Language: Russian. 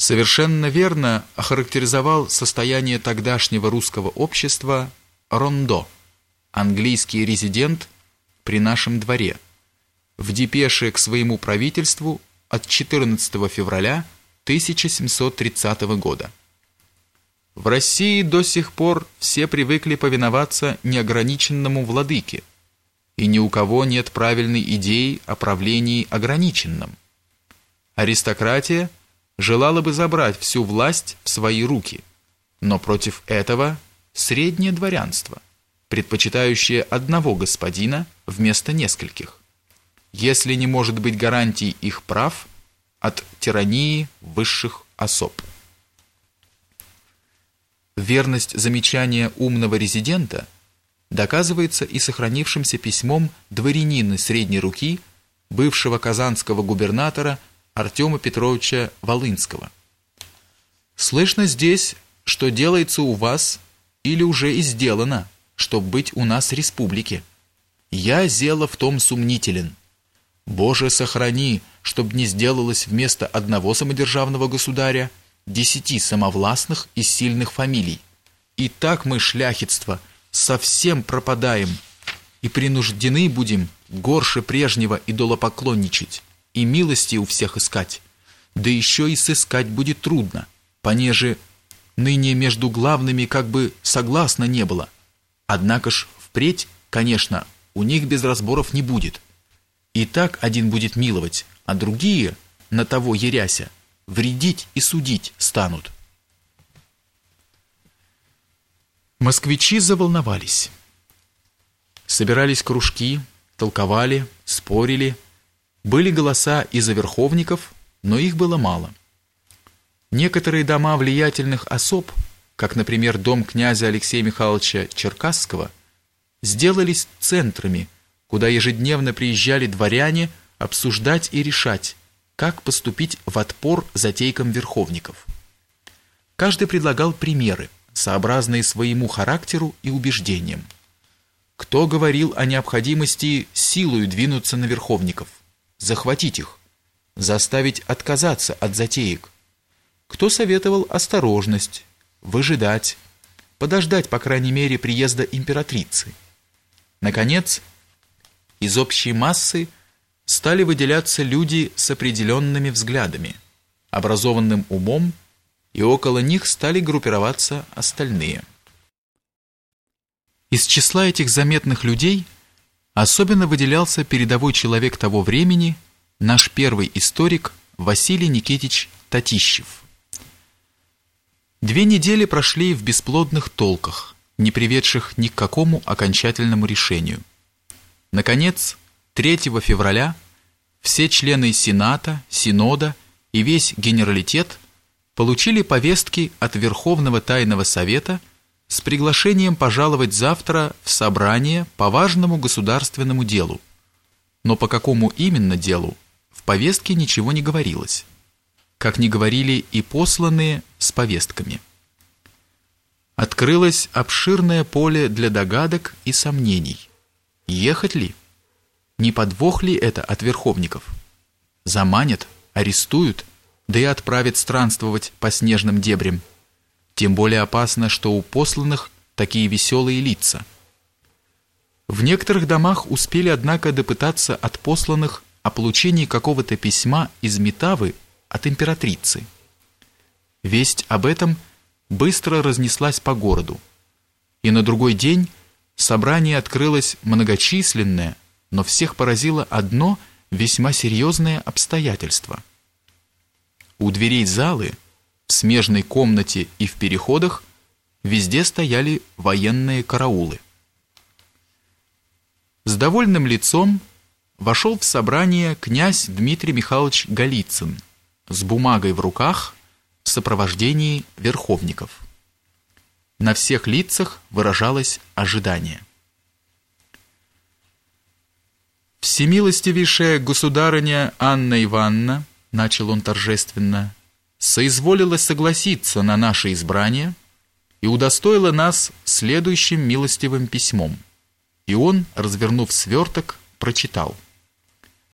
совершенно верно охарактеризовал состояние тогдашнего русского общества Рондо, английский резидент при нашем дворе, в депеше к своему правительству от 14 февраля 1730 года. В России до сих пор все привыкли повиноваться неограниченному владыке, и ни у кого нет правильной идеи о правлении ограниченном. Аристократия желала бы забрать всю власть в свои руки, но против этого среднее дворянство, предпочитающее одного господина вместо нескольких, если не может быть гарантий их прав от тирании высших особ. Верность замечания умного резидента доказывается и сохранившимся письмом дворянина средней руки, бывшего казанского губернатора Артема Петровича Волынского. Слышно здесь, что делается у вас или уже и сделано, чтоб быть у нас республике. Я зело в том сумнителен. Боже, сохрани, чтоб не сделалось вместо одного самодержавного государя десяти самовластных и сильных фамилий. И так мы, шляхетство, совсем пропадаем и принуждены будем горше прежнего идолопоклонничать и милости у всех искать. Да еще и сыскать будет трудно, понеже ныне между главными как бы согласно не было. Однако ж впредь, конечно, у них без разборов не будет. И так один будет миловать, а другие, на того еряся, вредить и судить станут. Москвичи заволновались. Собирались кружки, толковали, спорили. Были голоса и за верховников, но их было мало. Некоторые дома влиятельных особ, как, например, дом князя Алексея Михайловича Черкасского, сделались центрами, куда ежедневно приезжали дворяне обсуждать и решать, как поступить в отпор затейкам верховников. Каждый предлагал примеры, сообразные своему характеру и убеждениям. Кто говорил о необходимости силою двинуться на верховников, захватить их, заставить отказаться от затеек? Кто советовал осторожность, выжидать, подождать, по крайней мере, приезда императрицы? Наконец, из общей массы – стали выделяться люди с определенными взглядами, образованным умом, и около них стали группироваться остальные. Из числа этих заметных людей особенно выделялся передовой человек того времени, наш первый историк Василий Никитич Татищев. Две недели прошли в бесплодных толках, не приведших ни к какому окончательному решению. Наконец, 3 февраля все члены Сената, Синода и весь генералитет получили повестки от Верховного Тайного Совета с приглашением пожаловать завтра в собрание по важному государственному делу. Но по какому именно делу, в повестке ничего не говорилось, как не говорили и посланные с повестками. Открылось обширное поле для догадок и сомнений. Ехать ли? Не подвох ли это от верховников? Заманят, арестуют, да и отправят странствовать по снежным дебрям. Тем более опасно, что у посланных такие веселые лица. В некоторых домах успели, однако, допытаться от посланных о получении какого-то письма из Метавы от императрицы. Весть об этом быстро разнеслась по городу, и на другой день собрание открылось многочисленное, но всех поразило одно весьма серьезное обстоятельство. У дверей залы, в смежной комнате и в переходах везде стояли военные караулы. С довольным лицом вошел в собрание князь Дмитрий Михайлович Голицын с бумагой в руках в сопровождении верховников. На всех лицах выражалось ожидание. «Всемилостивейшая государыня Анна Ивановна», — начал он торжественно, «соизволила согласиться на наше избрание и удостоила нас следующим милостивым письмом». И он, развернув сверток, прочитал —